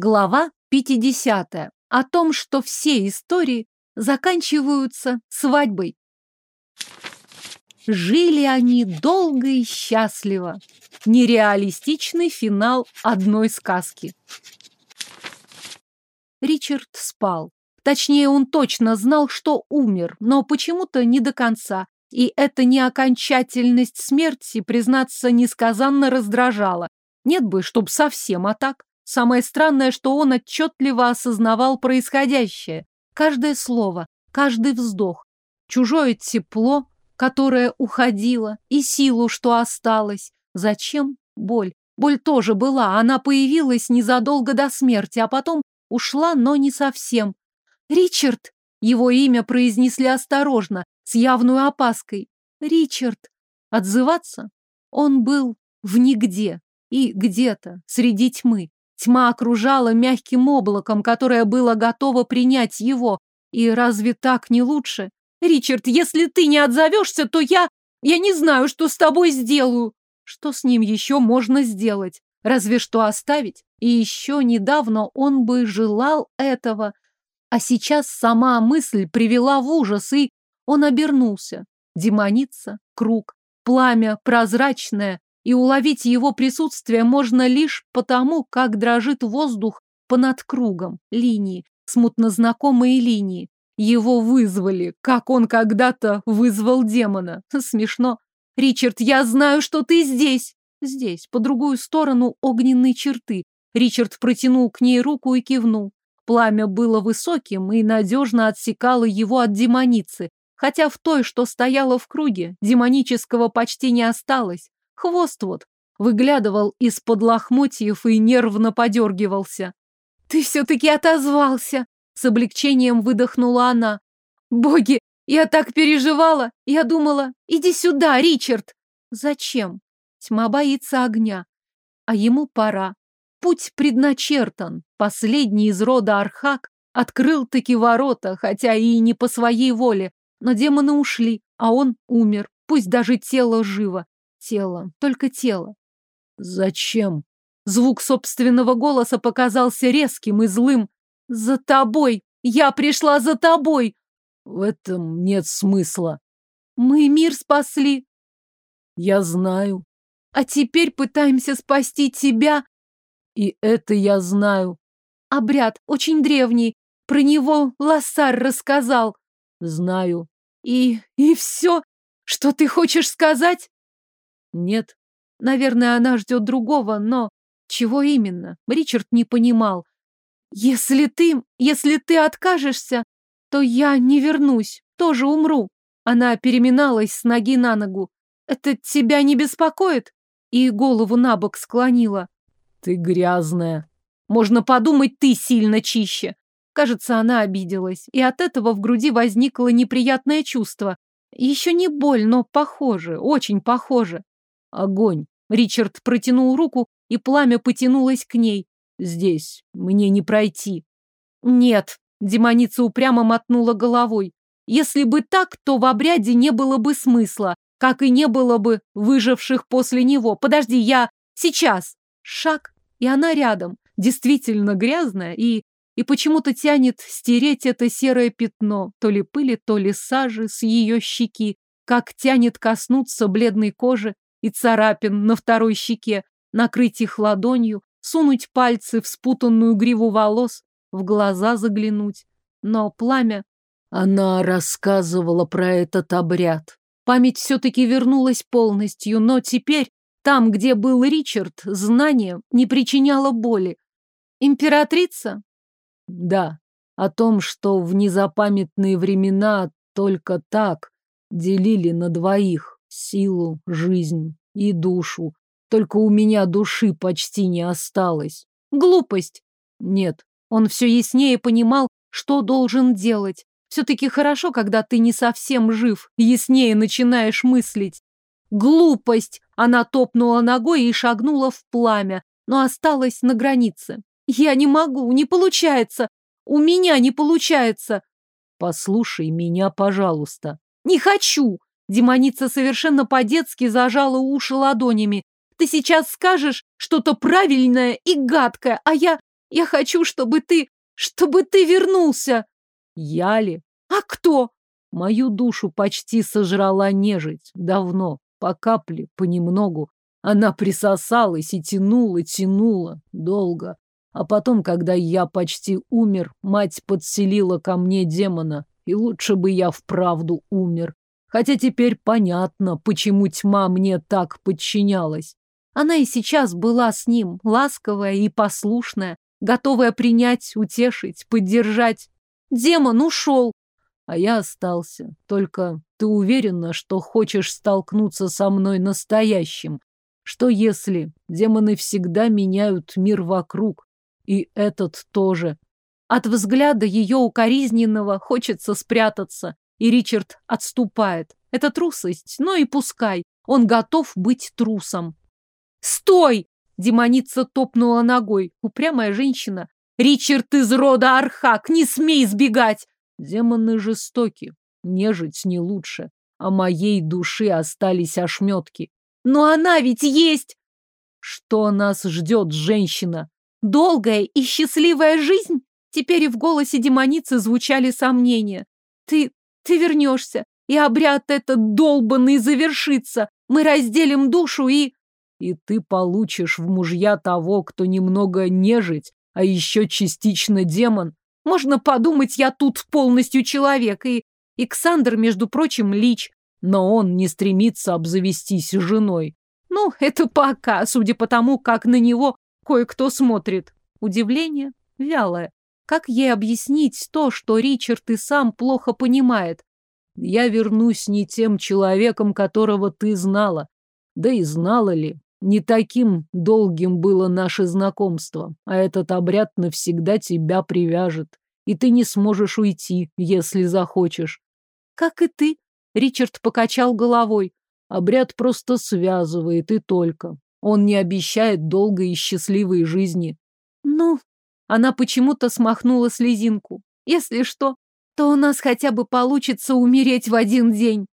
Глава 50. О том, что все истории заканчиваются свадьбой. Жили они долго и счастливо. Нереалистичный финал одной сказки. Ричард спал. Точнее, он точно знал, что умер, но почему-то не до конца. И эта неокончательность смерти, признаться, несказанно раздражала. Нет бы, чтоб совсем, а так. Самое странное, что он отчетливо осознавал происходящее. Каждое слово, каждый вздох. Чужое тепло, которое уходило, и силу, что осталось. Зачем? Боль. Боль тоже была, она появилась незадолго до смерти, а потом ушла, но не совсем. «Ричард!» Его имя произнесли осторожно, с явной опаской. «Ричард!» Отзываться? Он был в нигде и где-то среди тьмы. Тьма окружала мягким облаком, которое было готово принять его. И разве так не лучше? «Ричард, если ты не отзовешься, то я... Я не знаю, что с тобой сделаю!» Что с ним еще можно сделать? Разве что оставить? И еще недавно он бы желал этого. А сейчас сама мысль привела в ужас, и он обернулся. Демоница, круг, пламя прозрачное, и уловить его присутствие можно лишь потому, как дрожит воздух понад кругом, линии, смутно знакомые линии. Его вызвали, как он когда-то вызвал демона. Смешно. «Ричард, я знаю, что ты здесь!» Здесь, по другую сторону огненной черты. Ричард протянул к ней руку и кивнул. Пламя было высоким и надежно отсекало его от демоницы, хотя в той, что стояла в круге, демонического почти не осталось. Хвост вот выглядывал из-под лохмотьев и нервно подергивался. «Ты все-таки отозвался!» С облегчением выдохнула она. «Боги, я так переживала! Я думала, иди сюда, Ричард!» «Зачем?» Тьма боится огня. А ему пора. Путь предначертан. Последний из рода Архак открыл таки ворота, хотя и не по своей воле. Но демоны ушли, а он умер. Пусть даже тело живо. Тело, только тело. Зачем? Звук собственного голоса показался резким и злым. За тобой! Я пришла за тобой! В этом нет смысла. Мы мир спасли. Я знаю. А теперь пытаемся спасти тебя. И это я знаю. Обряд очень древний. Про него Лассар рассказал. Знаю. И... и все? Что ты хочешь сказать? Нет. Наверное, она ждет другого, но... Чего именно? Ричард не понимал. Если ты... Если ты откажешься, то я не вернусь, тоже умру. Она переминалась с ноги на ногу. Это тебя не беспокоит? И голову на бок склонила. Ты грязная. Можно подумать, ты сильно чище. Кажется, она обиделась, и от этого в груди возникло неприятное чувство. Еще не боль, но похоже, очень похоже. Огонь. Ричард протянул руку, и пламя потянулось к ней. Здесь мне не пройти. Нет, демоница упрямо мотнула головой. Если бы так, то в обряде не было бы смысла, как и не было бы выживших после него. Подожди, я сейчас. Шаг, и она рядом. Действительно грязная и... И почему-то тянет стереть это серое пятно, то ли пыли, то ли сажи с ее щеки, как тянет коснуться бледной кожи и царапин на второй щеке, накрыть их ладонью, сунуть пальцы в спутанную гриву волос, в глаза заглянуть. Но пламя... Она рассказывала про этот обряд. Память все-таки вернулась полностью, но теперь, там, где был Ричард, знание не причиняло боли. Императрица? Да, о том, что в незапамятные времена только так делили на двоих силу, жизнь и душу. Только у меня души почти не осталось. Глупость. Нет, он все яснее понимал, что должен делать. Все-таки хорошо, когда ты не совсем жив, яснее начинаешь мыслить. Глупость! Она топнула ногой и шагнула в пламя, но осталась на границе. Я не могу, не получается. У меня не получается. Послушай меня, пожалуйста. Не хочу. Демоница совершенно по-детски зажала уши ладонями. Ты сейчас скажешь что-то правильное и гадкое, а я... Я хочу, чтобы ты... чтобы ты вернулся. Я ли? А кто? Мою душу почти сожрала нежить. Давно. По капле, понемногу. Она присосалась и тянула, тянула. Долго. А потом, когда я почти умер, мать подселила ко мне демона. И лучше бы я вправду умер. Хотя теперь понятно, почему тьма мне так подчинялась. Она и сейчас была с ним, ласковая и послушная, готовая принять, утешить, поддержать. Демон ушел. А я остался. Только ты уверена, что хочешь столкнуться со мной настоящим? Что если демоны всегда меняют мир вокруг? И этот тоже. От взгляда ее укоризненного хочется спрятаться, и Ричард отступает. Это трусость, но и пускай. Он готов быть трусом. «Стой!» — демоница топнула ногой. Упрямая женщина. «Ричард из рода Архак, не смей сбегать!» Демоны жестоки, нежить не лучше. А моей души остались ошметки. Но она ведь есть! Что нас ждет, женщина? Долгая и счастливая жизнь? Теперь и в голосе демоницы звучали сомнения. Ты... ты вернешься, и обряд этот долбанный завершится. Мы разделим душу и... И ты получишь в мужья того, кто немного нежить, а еще частично демон. Можно подумать, я тут полностью человек, и Иксандр, между прочим, лич. Но он не стремится обзавестись женой. Ну, это пока, судя по тому, как на него кое-кто смотрит. Удивление вялое. Как ей объяснить то, что Ричард и сам плохо понимает? Я вернусь не тем человеком, которого ты знала. Да и знала ли, не таким долгим было наше знакомство, а этот обряд навсегда тебя привяжет, и ты не сможешь уйти, если захочешь. Как и ты, Ричард покачал головой. Обряд просто связывает и только. Он не обещает долгой и счастливой жизни. Ну, она почему-то смахнула слезинку. Если что, то у нас хотя бы получится умереть в один день.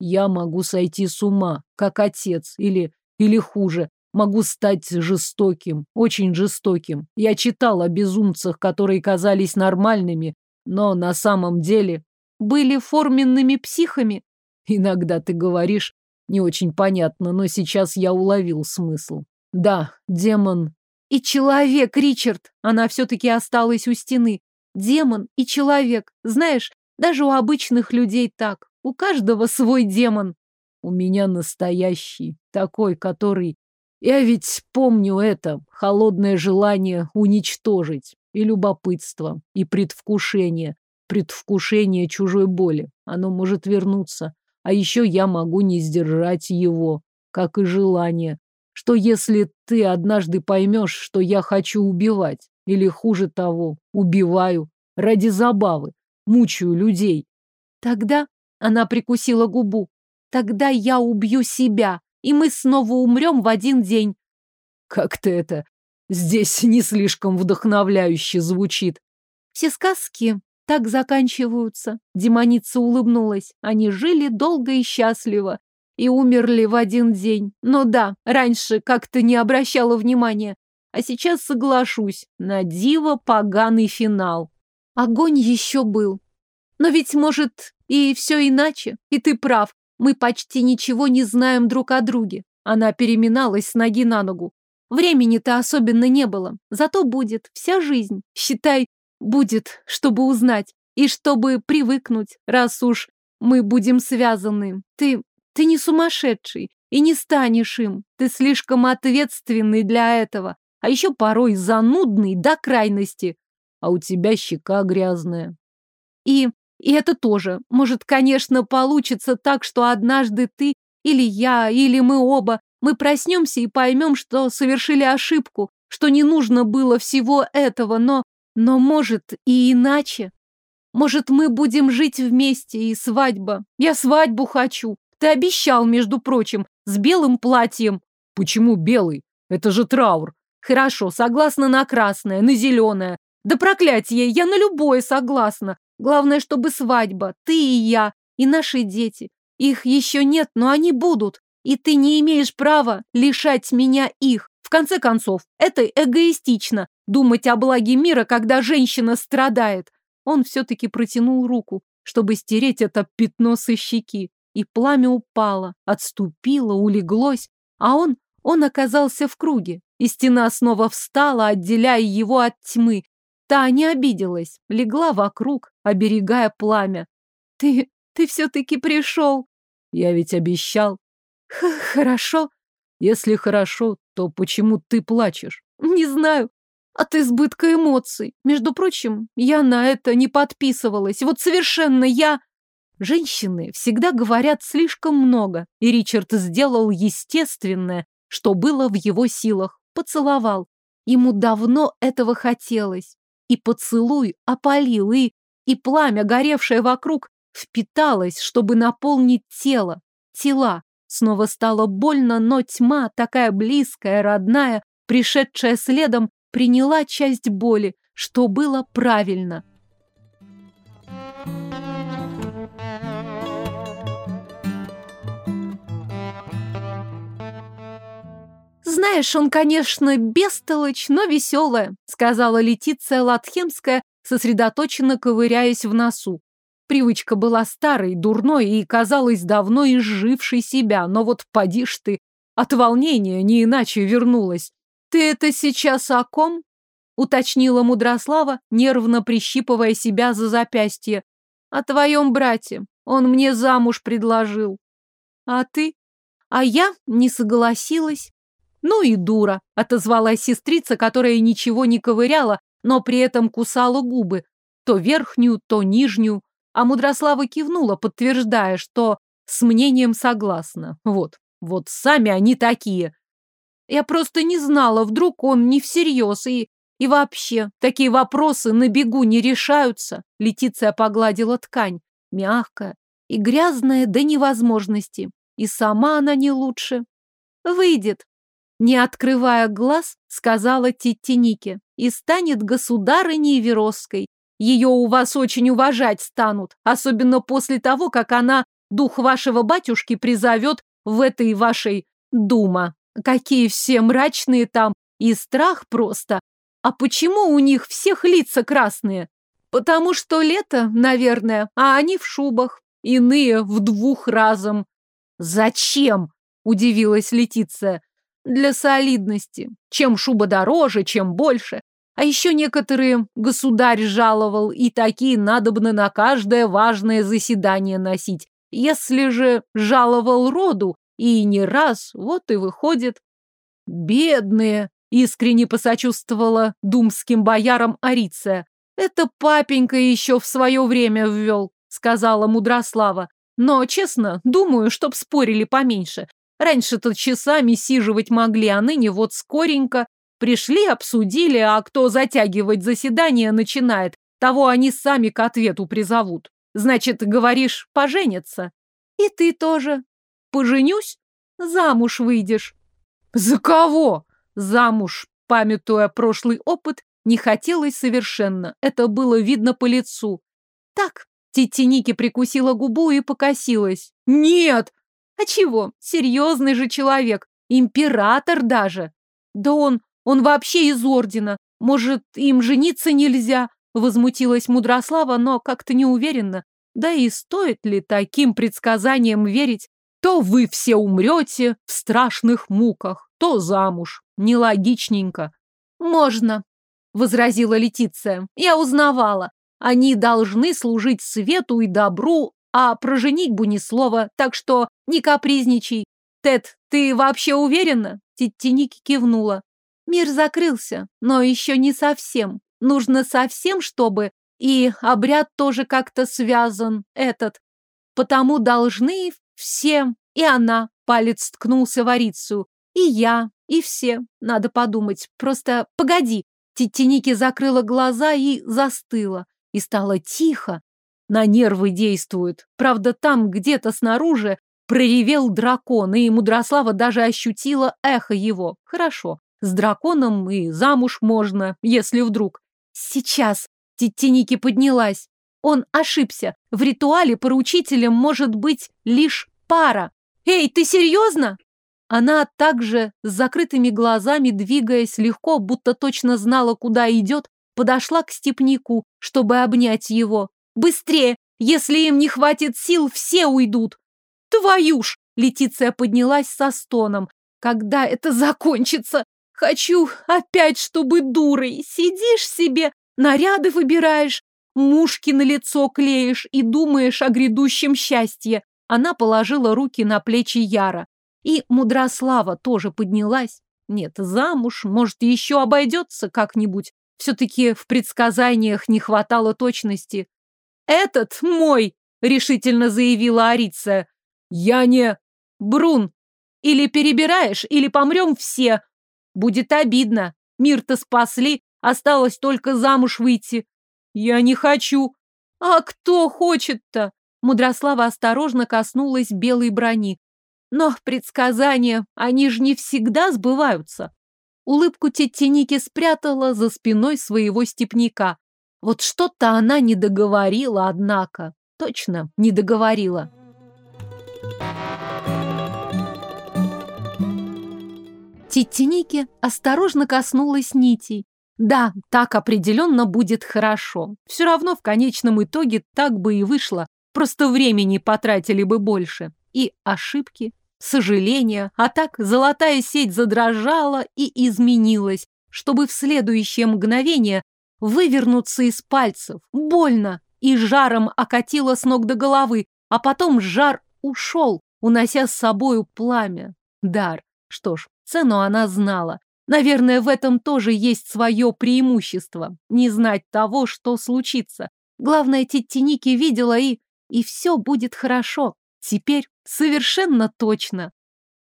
Я могу сойти с ума, как отец, или или хуже, могу стать жестоким, очень жестоким. Я читал о безумцах, которые казались нормальными, но на самом деле были форменными психами. Иногда ты говоришь не очень понятно, но сейчас я уловил смысл. Да, демон. И человек, Ричард. Она все-таки осталась у стены. Демон и человек. Знаешь, даже у обычных людей так. У каждого свой демон. У меня настоящий, такой, который... Я ведь помню это, холодное желание уничтожить, и любопытство, и предвкушение, предвкушение чужой боли. Оно может вернуться, а еще я могу не сдержать его, как и желание. Что если ты однажды поймешь, что я хочу убивать, или хуже того, убиваю ради забавы, мучаю людей? Тогда она прикусила губу. Тогда я убью себя, и мы снова умрем в один день. Как-то это здесь не слишком вдохновляюще звучит. Все сказки так заканчиваются. Демоница улыбнулась. Они жили долго и счастливо и умерли в один день. Но да, раньше как-то не обращала внимания. А сейчас соглашусь, на диво поганый финал. Огонь еще был. Но ведь, может, и все иначе. И ты прав. Мы почти ничего не знаем друг о друге. Она переминалась с ноги на ногу. Времени-то особенно не было. Зато будет вся жизнь. Считай, будет, чтобы узнать. И чтобы привыкнуть, раз уж мы будем связаны. Ты... ты не сумасшедший. И не станешь им. Ты слишком ответственный для этого. А еще порой занудный до крайности. А у тебя щека грязная. И и это тоже. Может, конечно, получится так, что однажды ты или я, или мы оба, мы проснемся и поймем, что совершили ошибку, что не нужно было всего этого, но... Но может и иначе. Может, мы будем жить вместе и свадьба. Я свадьбу хочу. Ты обещал, между прочим, с белым платьем. Почему белый? Это же траур. Хорошо, согласна на красное, на зеленое. Да проклятие, я на любое согласна. Главное, чтобы свадьба, ты и я, и наши дети. Их еще нет, но они будут. И ты не имеешь права лишать меня их. В конце концов, это эгоистично – думать о благе мира, когда женщина страдает. Он все-таки протянул руку, чтобы стереть это пятно со щеки. И пламя упало, отступило, улеглось, а он, он оказался в круге, и стена снова встала, отделяя его от тьмы. Та не обиделась, легла вокруг, оберегая пламя. «Ты, ты все-таки пришел!» «Я ведь обещал!» Х «Хорошо!» «Если хорошо, то почему ты плачешь?» «Не знаю. От избытка эмоций. Между прочим, я на это не подписывалась. Вот совершенно я...» Женщины всегда говорят слишком много, и Ричард сделал естественное, что было в его силах. Поцеловал. Ему давно этого хотелось. И поцелуй опалил, и... И пламя, горевшее вокруг, впиталось, чтобы наполнить тело. Тела. Снова стало больно, но тьма, такая близкая, родная, пришедшая следом, приняла часть боли, что было правильно. «Знаешь, он, конечно, бестолочь, но веселая», сказала Летиция Латхемская, сосредоточенно ковыряясь в носу. Привычка была старой, дурной и казалась давно изжившей себя, но вот поди ж ты, от волнения не иначе вернулась. «Ты это сейчас о ком?» уточнила Мудрослава, нервно прищипывая себя за запястье. «О твоем брате. Он мне замуж предложил». «А ты?» «А я не согласилась». «Ну и дура», — отозвалась сестрица, которая ничего не ковыряла, но при этом кусала губы, то верхнюю, то нижнюю. А Мудрослава кивнула, подтверждая, что с мнением согласна. Вот, вот сами они такие. Я просто не знала, вдруг он не всерьез и... И вообще, такие вопросы на бегу не решаются. Летиция погладила ткань, мягкая и грязная до невозможности. И сама она не лучше. Выйдет, не открывая глаз, сказала Титти Нике, и станет государыней Веросской. Ее у вас очень уважать станут, особенно после того, как она дух вашего батюшки призовет в этой вашей дума. Какие все мрачные там, и страх просто. А почему у них всех лица красные? Потому что лето, наверное, а они в шубах, иные в двух разом. Зачем? Удивилась Летиция. Для солидности. Чем шуба дороже, чем больше. А еще некоторые государь жаловал, и такие надобно на каждое важное заседание носить. Если же жаловал роду, и не раз, вот и выходит. Бедные, искренне посочувствовала думским боярам Ариция. Это папенька еще в свое время ввел, сказала Мудрослава. Но, честно, думаю, чтоб спорили поменьше. Раньше-то часами сиживать могли, а ныне вот скоренько. Пришли, обсудили, а кто затягивать заседание начинает, того они сами к ответу призовут. Значит, говоришь, поженятся. И ты тоже. Поженюсь? Замуж выйдешь. За кого? Замуж, памятуя прошлый опыт, не хотелось совершенно. Это было видно по лицу. Так, Титиники прикусила губу и покосилась. Нет! А чего? Серьезный же человек. Император даже. Да он, он вообще из ордена. Может, им жениться нельзя? Возмутилась Мудрослава, но как-то не уверенно. Да и стоит ли таким предсказаниям верить? То вы все умрете в страшных муках, то замуж. Нелогичненько. Можно, возразила Летиция. Я узнавала. Они должны служить свету и добру, а про женитьбу ни слова, так что не капризничай. Тед, ты вообще уверена? Титтиники кивнула. Мир закрылся, но еще не совсем. Нужно совсем, чтобы... И обряд тоже как-то связан, этот. Потому должны все, и она, палец ткнулся в и я, и все. Надо подумать. Просто погоди. Титтиники закрыла глаза и застыла. И стало тихо, на нервы действует. Правда, там где-то снаружи проревел дракон, и Мудрослава даже ощутила эхо его. Хорошо, с драконом и замуж можно, если вдруг. Сейчас Титтиники поднялась. Он ошибся. В ритуале поручителем может быть лишь пара. Эй, ты серьезно? Она также с закрытыми глазами, двигаясь легко, будто точно знала, куда идет, подошла к степнику, чтобы обнять его. «Быстрее! Если им не хватит сил, все уйдут!» «Твою ж!» — Летиция поднялась со стоном. «Когда это закончится? Хочу опять, чтобы дурой. Сидишь себе, наряды выбираешь, мушки на лицо клеишь и думаешь о грядущем счастье». Она положила руки на плечи Яра. И Мудрослава тоже поднялась. Нет, замуж, может, еще обойдется как-нибудь. Все-таки в предсказаниях не хватало точности. «Этот мой!» — решительно заявила Ариция. «Я не...» «Брун! Или перебираешь, или помрем все. Будет обидно. Мир-то спасли, осталось только замуж выйти. Я не хочу. А кто хочет-то?» Мудрослава осторожно коснулась белой брони. Но предсказания, они же не всегда сбываются. Улыбку Теттиники спрятала за спиной своего степняка. Вот что-то она не договорила, однако. Точно не договорила. Теттиники осторожно коснулась нитей. Да, так определенно будет хорошо. Все равно в конечном итоге так бы и вышло. Просто времени потратили бы больше. И ошибки, сожаления, а так золотая сеть задрожала и изменилась, чтобы в следующее мгновение вывернуться из пальцев. Больно и жаром окатило с ног до головы, а потом жар ушел, унося с собою пламя. Дар. Что ж, цену она знала. Наверное, в этом тоже есть свое преимущество. Не знать того, что случится. Главное, Титтиники видела и... И все будет хорошо. Теперь совершенно точно.